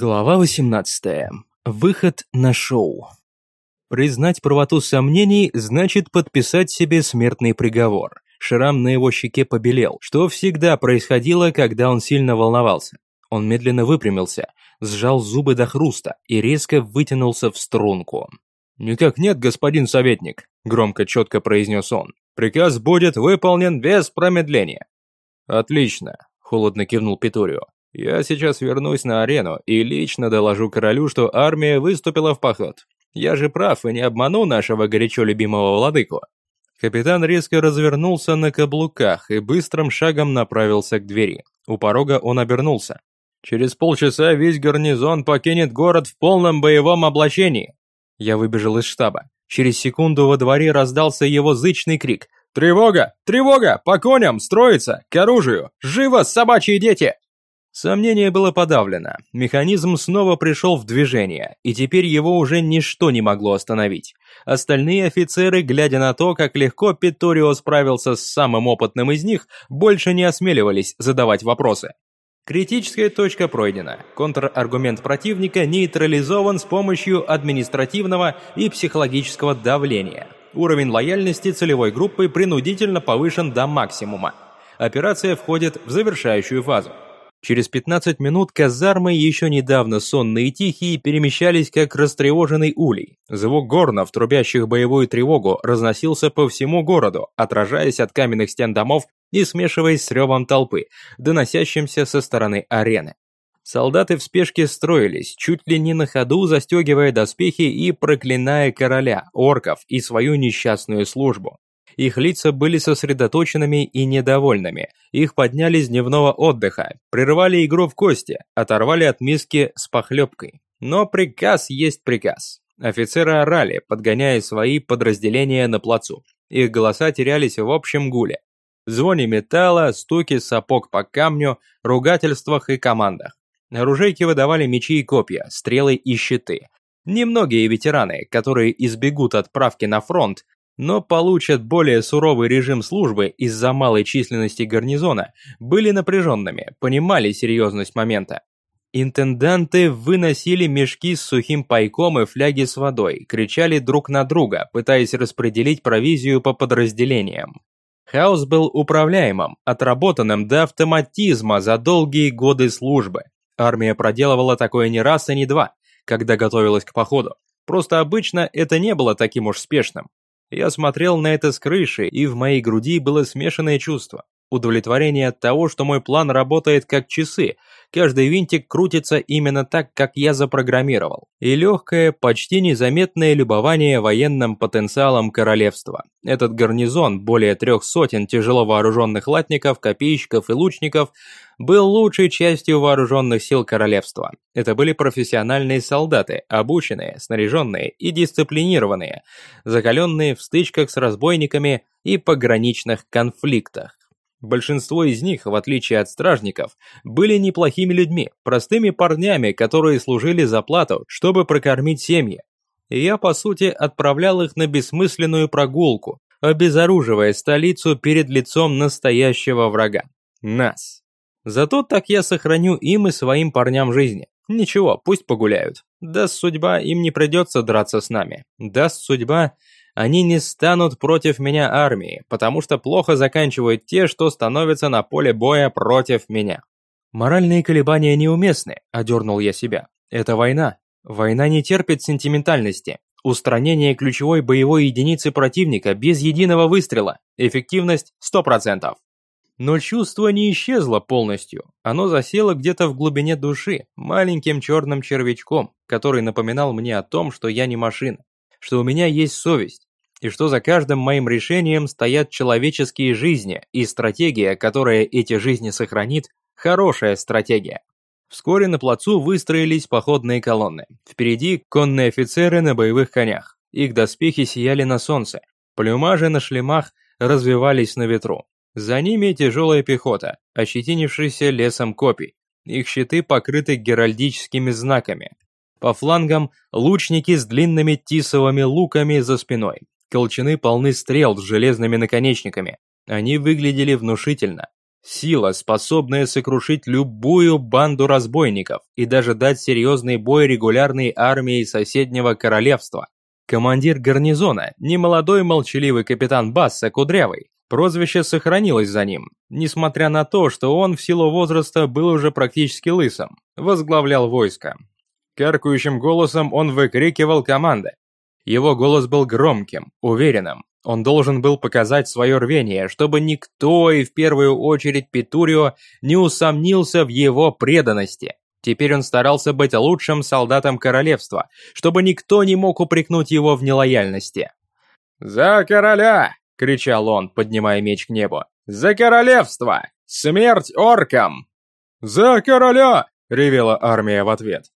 Глава 18. Выход на шоу. Признать правоту сомнений значит подписать себе смертный приговор. Шрам на его щеке побелел, что всегда происходило, когда он сильно волновался. Он медленно выпрямился, сжал зубы до хруста и резко вытянулся в струнку. «Никак нет, господин советник», – громко четко произнес он. «Приказ будет выполнен без промедления». «Отлично», – холодно кивнул Питурио. Я сейчас вернусь на арену и лично доложу королю, что армия выступила в поход. Я же прав и не обману нашего горячо любимого владыку». Капитан резко развернулся на каблуках и быстрым шагом направился к двери. У порога он обернулся. «Через полчаса весь гарнизон покинет город в полном боевом облачении». Я выбежал из штаба. Через секунду во дворе раздался его зычный крик. «Тревога! Тревога! По коням! Строиться! К оружию! Живо, собачьи дети!» Сомнение было подавлено, механизм снова пришел в движение, и теперь его уже ничто не могло остановить. Остальные офицеры, глядя на то, как легко Питорио справился с самым опытным из них, больше не осмеливались задавать вопросы. Критическая точка пройдена. Контраргумент противника нейтрализован с помощью административного и психологического давления. Уровень лояльности целевой группы принудительно повышен до максимума. Операция входит в завершающую фазу. Через 15 минут казармы, еще недавно сонные и тихие, перемещались как растревоженный улей. Звук горнов, трубящих боевую тревогу, разносился по всему городу, отражаясь от каменных стен домов и смешиваясь с ревом толпы, доносящимся со стороны арены. Солдаты в спешке строились, чуть ли не на ходу застегивая доспехи и проклиная короля, орков и свою несчастную службу. Их лица были сосредоточенными и недовольными. Их подняли с дневного отдыха, прервали игру в кости, оторвали от миски с похлебкой. Но приказ есть приказ. Офицеры орали, подгоняя свои подразделения на плацу. Их голоса терялись в общем гуле. Звоне металла, стуки сапог по камню, ругательствах и командах. Оружейки выдавали мечи и копья, стрелы и щиты. Немногие ветераны, которые избегут отправки на фронт, но получат более суровый режим службы из-за малой численности гарнизона, были напряженными, понимали серьезность момента. Интенданты выносили мешки с сухим пайком и фляги с водой, кричали друг на друга, пытаясь распределить провизию по подразделениям. Хаос был управляемым, отработанным до автоматизма за долгие годы службы. Армия проделывала такое не раз и не два, когда готовилась к походу. Просто обычно это не было таким уж спешным. Я смотрел на это с крыши, и в моей груди было смешанное чувство. Удовлетворение от того, что мой план работает как часы, каждый винтик крутится именно так, как я запрограммировал. И легкое, почти незаметное любование военным потенциалом королевства. Этот гарнизон, более трех сотен тяжело вооруженных латников, копейщиков и лучников, был лучшей частью вооруженных сил королевства. Это были профессиональные солдаты, обученные, снаряженные и дисциплинированные, закаленные в стычках с разбойниками и пограничных конфликтах. Большинство из них, в отличие от стражников, были неплохими людьми, простыми парнями, которые служили за плату, чтобы прокормить семьи. И я, по сути, отправлял их на бессмысленную прогулку, обезоруживая столицу перед лицом настоящего врага. Нас. Зато так я сохраню им и своим парням жизни. Ничего, пусть погуляют. Даст судьба, им не придется драться с нами. Даст судьба, они не станут против моей армии, потому что плохо заканчивают те, что становятся на поле боя против меня. Моральные колебания неуместны, одернул я себя. Это война. Война не терпит сентиментальности. Устранение ключевой боевой единицы противника без единого выстрела. Эффективность 100%. Но чувство не исчезло полностью. Оно засело где-то в глубине души, маленьким черным червячком, который напоминал мне о том, что я не машина, что у меня есть совесть, и что за каждым моим решением стоят человеческие жизни, и стратегия, которая эти жизни сохранит, хорошая стратегия. Вскоре на плацу выстроились походные колонны. Впереди конные офицеры на боевых конях. Их доспехи сияли на солнце. Плюмажи на шлемах развивались на ветру. За ними тяжелая пехота, ощетинившаяся лесом копий. Их щиты покрыты геральдическими знаками. По флангам лучники с длинными тисовыми луками за спиной. Колчаны полны стрел с железными наконечниками. Они выглядели внушительно. Сила, способная сокрушить любую банду разбойников и даже дать серьезный бой регулярной армии соседнего королевства. Командир гарнизона, немолодой молчаливый капитан Басса Кудрявый, прозвище сохранилось за ним, несмотря на то, что он в силу возраста был уже практически лысым, возглавлял войско. Каркающим голосом он выкрикивал команды. Его голос был громким, уверенным, он должен был показать свое рвение, чтобы никто, и в первую очередь Петурио, не усомнился в его преданности. Теперь он старался быть лучшим солдатом королевства, чтобы никто не мог упрекнуть его в нелояльности. «За короля!» — кричал он, поднимая меч к небу. «За королевство! Смерть оркам!» «За короля!» — ревела армия в ответ.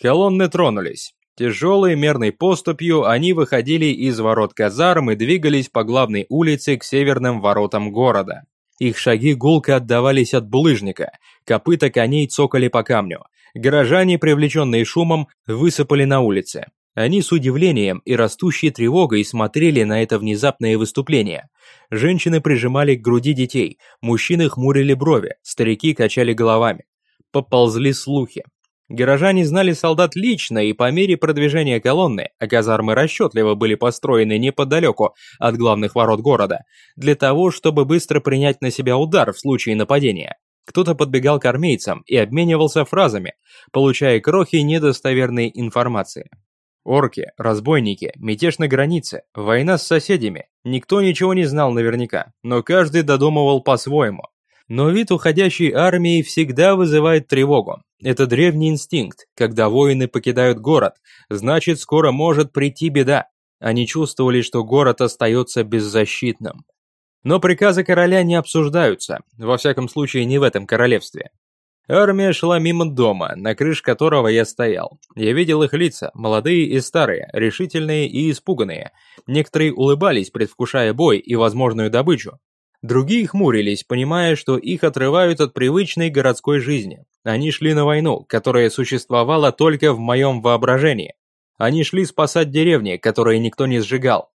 Колонны тронулись. Тяжелой мерной поступью они выходили из ворот казарм и двигались по главной улице к северным воротам города. Их шаги гулко отдавались от булыжника, копыта коней цокали по камню. Горожане, привлеченные шумом, высыпали на улице. Они с удивлением и растущей тревогой смотрели на это внезапное выступление. Женщины прижимали к груди детей, мужчины хмурили брови, старики качали головами. Поползли слухи. Горожане знали солдат лично, и по мере продвижения колонны, а казармы расчетливо были построены неподалеку от главных ворот города, для того, чтобы быстро принять на себя удар в случае нападения. Кто-то подбегал к армейцам и обменивался фразами, получая крохи недостоверной информации. Орки, разбойники, мятеж на границе, война с соседями. Никто ничего не знал наверняка, но каждый додумывал по-своему. Но вид уходящей армии всегда вызывает тревогу. Это древний инстинкт. Когда воины покидают город, значит скоро может прийти беда. Они чувствовали, что город остается беззащитным. Но приказы короля не обсуждаются, во всяком случае не в этом королевстве. Армия шла мимо дома, на крыше которого я стоял. Я видел их лица, молодые и старые, решительные и испуганные. Некоторые улыбались, предвкушая бой и возможную добычу. Другие хмурились, понимая, что их отрывают от привычной городской жизни. Они шли на войну, которая существовала только в моем воображении. Они шли спасать деревни, которые никто не сжигал.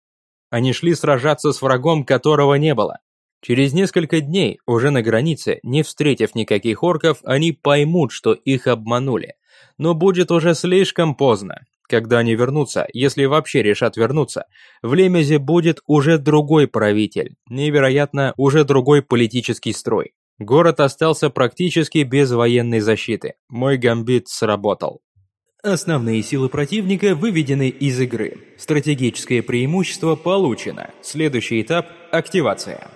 Они шли сражаться с врагом, которого не было. Через несколько дней, уже на границе, не встретив никаких орков, они поймут, что их обманули. Но будет уже слишком поздно. Когда они вернутся, если вообще решат вернуться, в Лемезе будет уже другой правитель, невероятно, уже другой политический строй. Город остался практически без военной защиты. Мой гамбит сработал. Основные силы противника выведены из игры. Стратегическое преимущество получено. Следующий этап – активация.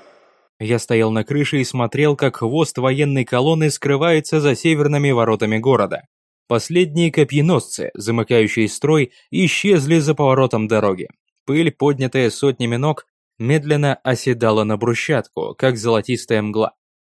Я стоял на крыше и смотрел, как хвост военной колонны скрывается за северными воротами города. Последние копьеносцы, замыкающие строй, исчезли за поворотом дороги. Пыль, поднятая сотнями ног, медленно оседала на брусчатку, как золотистая мгла.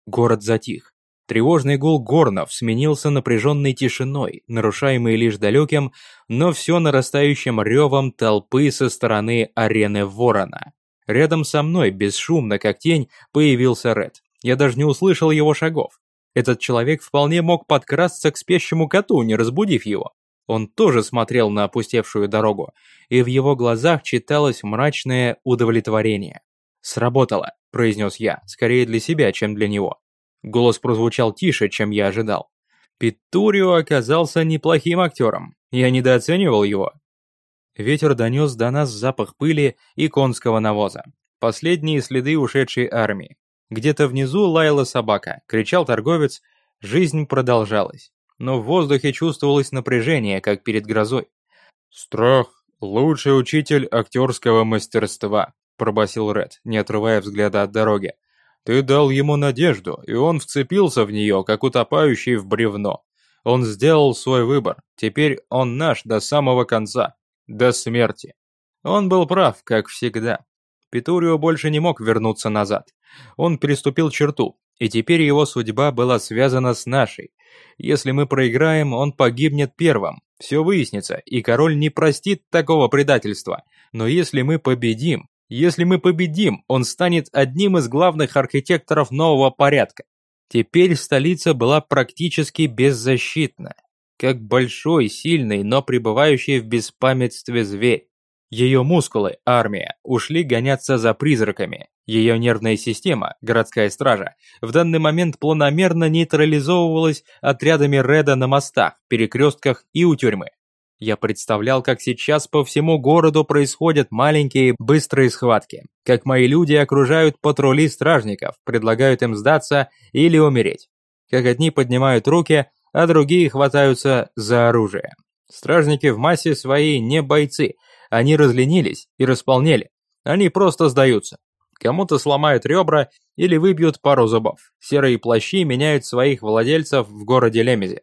Город затих. Тревожный гул горнов сменился напряженной тишиной, нарушаемой лишь далеким, но все нарастающим ревом толпы со стороны арены Ворона. Рядом со мной, бесшумно как тень, появился Ред. Я даже не услышал его шагов. Этот человек вполне мог подкрасться к спящему коту, не разбудив его. Он тоже смотрел на опустевшую дорогу, и в его глазах читалось мрачное удовлетворение. «Сработало», – произнес я, скорее для себя, чем для него. Голос прозвучал тише, чем я ожидал. Питурио оказался неплохим актером. Я недооценивал его. Ветер донес до нас запах пыли и конского навоза. Последние следы ушедшей армии. Где-то внизу лаяла собака, кричал торговец, жизнь продолжалась. Но в воздухе чувствовалось напряжение, как перед грозой. «Страх – лучший учитель актерского мастерства», – пробасил Ред, не отрывая взгляда от дороги. «Ты дал ему надежду, и он вцепился в нее, как утопающий в бревно. Он сделал свой выбор, теперь он наш до самого конца, до смерти». Он был прав, как всегда. Петурио больше не мог вернуться назад. Он переступил черту, и теперь его судьба была связана с нашей. Если мы проиграем, он погибнет первым. Все выяснится, и король не простит такого предательства. Но если мы победим, если мы победим, он станет одним из главных архитекторов нового порядка. Теперь столица была практически беззащитна, как большой, сильный, но пребывающий в беспамятстве зверь. Ее мускулы, армия, ушли гоняться за призраками. Ее нервная система, городская стража, в данный момент планомерно нейтрализовывалась отрядами Реда на мостах, перекрестках и у тюрьмы. Я представлял, как сейчас по всему городу происходят маленькие быстрые схватки, как мои люди окружают патрули стражников, предлагают им сдаться или умереть, как одни поднимают руки, а другие хватаются за оружие. Стражники в массе своей не бойцы, они разленились и располнели, они просто сдаются. Кому-то сломают ребра или выбьют пару зубов. Серые плащи меняют своих владельцев в городе Лемезе.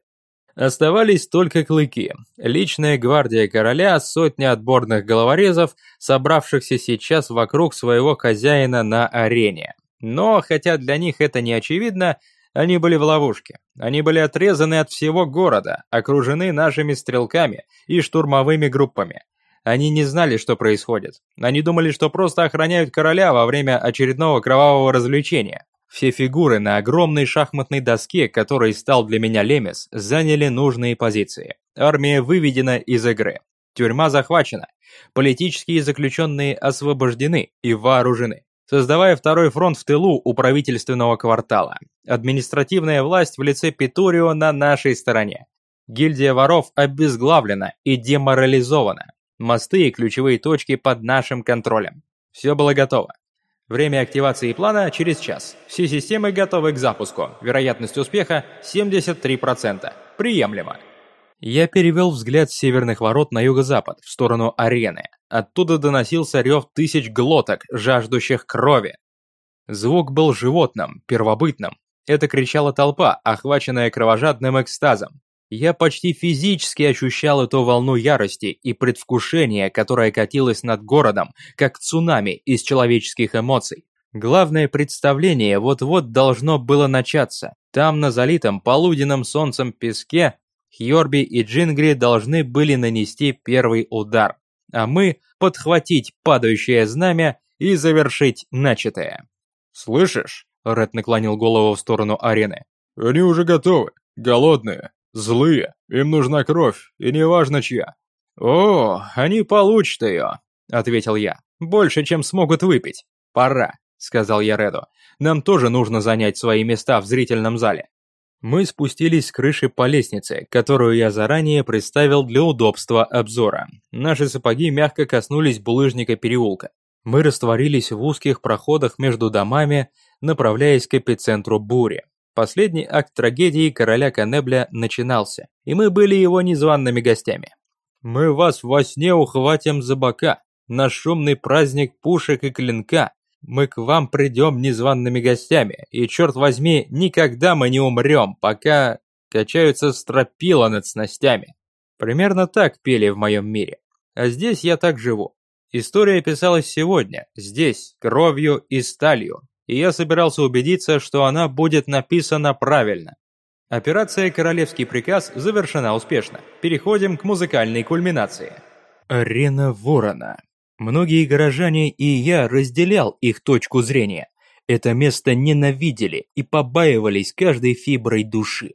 Оставались только клыки. Личная гвардия короля, сотня отборных головорезов, собравшихся сейчас вокруг своего хозяина на арене. Но, хотя для них это не очевидно, они были в ловушке. Они были отрезаны от всего города, окружены нашими стрелками и штурмовыми группами. Они не знали, что происходит. Они думали, что просто охраняют короля во время очередного кровавого развлечения. Все фигуры на огромной шахматной доске, которой стал для меня Лемес, заняли нужные позиции. Армия выведена из игры. Тюрьма захвачена. Политические заключенные освобождены и вооружены. Создавая второй фронт в тылу у правительственного квартала. Административная власть в лице Питурио на нашей стороне. Гильдия воров обезглавлена и деморализована. Мосты и ключевые точки под нашим контролем. Все было готово. Время активации плана через час. Все системы готовы к запуску. Вероятность успеха 73%. Приемлемо. Я перевел взгляд с северных ворот на юго-запад, в сторону арены. Оттуда доносился рев тысяч глоток, жаждущих крови. Звук был животным, первобытным. Это кричала толпа, охваченная кровожадным экстазом. Я почти физически ощущал эту волну ярости и предвкушения, которая катилась над городом, как цунами из человеческих эмоций. Главное представление вот-вот должно было начаться. Там, на залитом полуденным солнцем песке, Хьорби и Джингри должны были нанести первый удар, а мы подхватить падающее знамя и завершить начатое. «Слышишь?» – Ред наклонил голову в сторону арены. «Они уже готовы, голодные, Злые, им нужна кровь, и неважно чья. О, они получат ее, ответил я. Больше, чем смогут выпить. Пора, сказал я Реду. Нам тоже нужно занять свои места в зрительном зале. Мы спустились с крыши по лестнице, которую я заранее представил для удобства обзора. Наши сапоги мягко коснулись булыжника переулка. Мы растворились в узких проходах между домами, направляясь к эпицентру бури. Последний акт трагедии короля Канебля начинался, и мы были его незваными гостями. «Мы вас во сне ухватим за бока, на шумный праздник пушек и клинка. Мы к вам придем незваными гостями, и, черт возьми, никогда мы не умрем, пока качаются стропила над снастями». Примерно так пели в моем мире. А здесь я так живу. История писалась сегодня, здесь, кровью и сталью, и я собирался убедиться, что она будет написана правильно. Операция «Королевский приказ» завершена успешно. Переходим к музыкальной кульминации. Арена Ворона. Многие горожане и я разделял их точку зрения. Это место ненавидели и побаивались каждой фиброй души.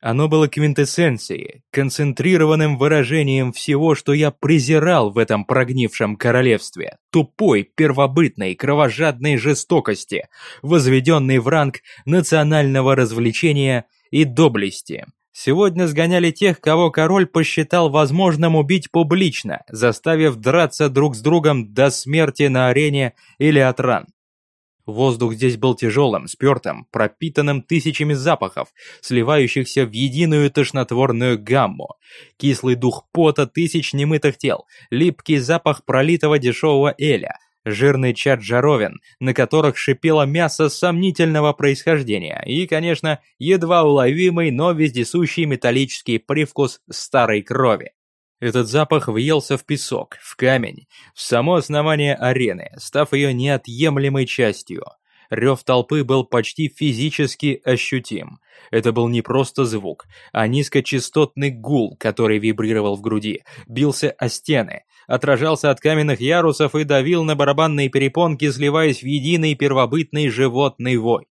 Оно было квинтэссенцией, концентрированным выражением всего, что я презирал в этом прогнившем королевстве, тупой, первобытной, кровожадной жестокости, возведенной в ранг национального развлечения и доблести. Сегодня сгоняли тех, кого король посчитал возможным убить публично, заставив драться друг с другом до смерти на арене или от ран. Воздух здесь был тяжелым, спертым, пропитанным тысячами запахов, сливающихся в единую тошнотворную гамму. Кислый дух пота тысяч немытых тел, липкий запах пролитого дешевого эля, жирный чат жаровин, на которых шипело мясо сомнительного происхождения и, конечно, едва уловимый, но вездесущий металлический привкус старой крови. Этот запах въелся в песок, в камень, в само основание арены, став ее неотъемлемой частью. Рев толпы был почти физически ощутим. Это был не просто звук, а низкочастотный гул, который вибрировал в груди, бился о стены, отражался от каменных ярусов и давил на барабанные перепонки, сливаясь в единый первобытный животный вой.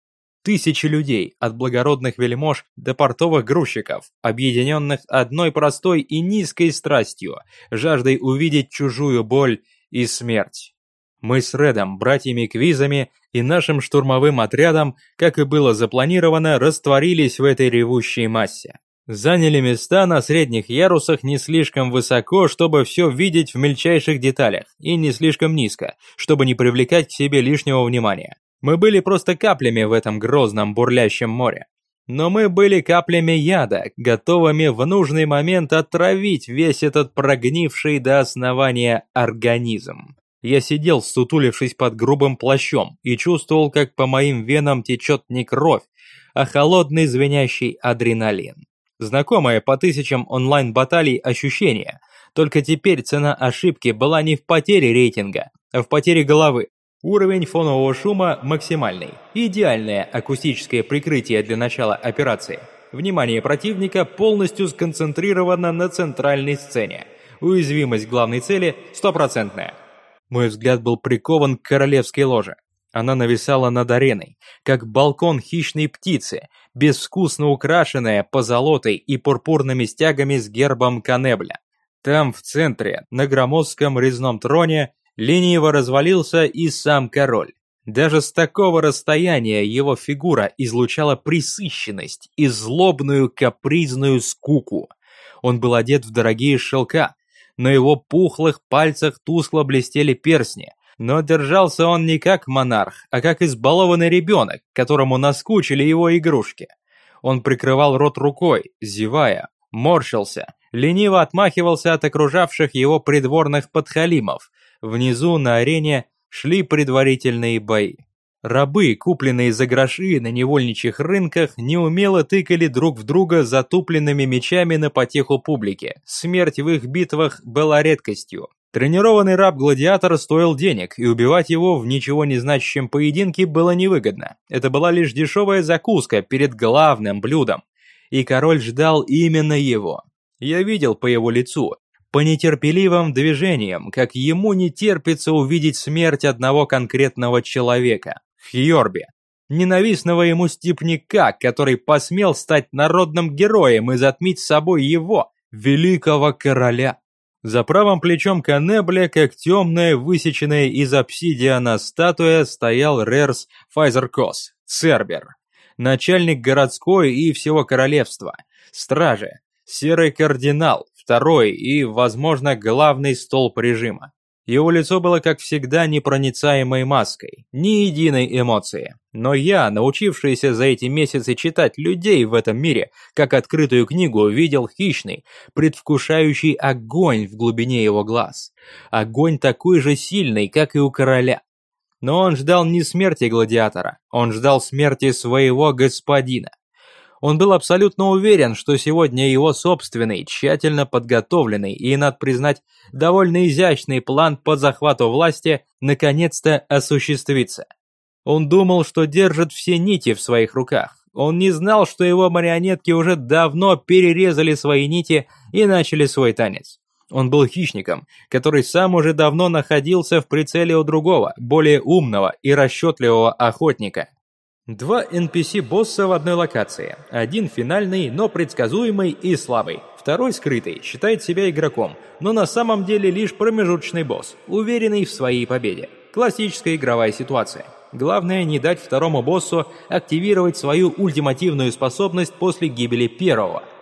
Тысячи людей, от благородных вельмож до портовых грузчиков, объединенных одной простой и низкой страстью, жаждой увидеть чужую боль и смерть. Мы с Редом, братьями-квизами и нашим штурмовым отрядом, как и было запланировано, растворились в этой ревущей массе. Заняли места на средних ярусах не слишком высоко, чтобы все видеть в мельчайших деталях, и не слишком низко, чтобы не привлекать к себе лишнего внимания. Мы были просто каплями в этом грозном бурлящем море. Но мы были каплями яда, готовыми в нужный момент отравить весь этот прогнивший до основания организм. Я сидел, сутулившись под грубым плащом, и чувствовал, как по моим венам течет не кровь, а холодный звенящий адреналин. Знакомое по тысячам онлайн-баталий ощущение, только теперь цена ошибки была не в потере рейтинга, а в потере головы. Уровень фонового шума максимальный. Идеальное акустическое прикрытие для начала операции. Внимание противника полностью сконцентрировано на центральной сцене. Уязвимость главной цели стопроцентная. Мой взгляд был прикован к королевской ложе. Она нависала над ареной, как балкон хищной птицы, безвкусно украшенная позолотой и пурпурными стягами с гербом Канебля. Там, в центре, на громоздком резном троне, лениво развалился и сам король. Даже с такого расстояния его фигура излучала присыщенность и злобную капризную скуку. Он был одет в дорогие шелка, на его пухлых пальцах тускло блестели перстни, но держался он не как монарх, а как избалованный ребенок, которому наскучили его игрушки. Он прикрывал рот рукой, зевая, морщился, лениво отмахивался от окружавших его придворных подхалимов. Внизу на арене шли предварительные бои. Рабы, купленные за гроши на невольничьих рынках, неумело тыкали друг в друга затупленными мечами на потеху публики. Смерть в их битвах была редкостью. Тренированный раб-гладиатор стоил денег, и убивать его в ничего не значащем поединке было невыгодно. Это была лишь дешевая закуска перед главным блюдом. И король ждал именно его. Я видел по его лицу, по нетерпеливым движениям, как ему не терпится увидеть смерть одного конкретного человека – Хьорби. Ненавистного ему степняка, который посмел стать народным героем и затмить собой его, великого короля. За правым плечом Канебля, как темная, высеченная из обсидиана статуя, стоял Рерс Файзеркос, Цербер, начальник городской и всего королевства, стражи, серый кардинал, второй и, возможно, главный столб режима. Его лицо было, как всегда, непроницаемой маской, ни единой эмоции. Но я, научившийся за эти месяцы читать людей в этом мире, как открытую книгу, видел хищный, предвкушающий огонь в глубине его глаз. Огонь такой же сильный, как и у короля. Но он ждал не смерти гладиатора, он ждал смерти своего господина. Он был абсолютно уверен, что сегодня его собственный, тщательно подготовленный и, надо признать, довольно изящный план по захвату власти наконец-то осуществится. Он думал, что держит все нити в своих руках. Он не знал, что его марионетки уже давно перерезали свои нити и начали свой танец. Он был хищником, который сам уже давно находился в прицеле у другого, более умного и расчетливого охотника. Два NPC-босса в одной локации. Один финальный, но предсказуемый и слабый. Второй скрытый, считает себя игроком, но на самом деле лишь промежуточный босс, уверенный в своей победе. Классическая игровая ситуация. Главное не дать второму боссу активировать свою ультимативную способность после гибели первого –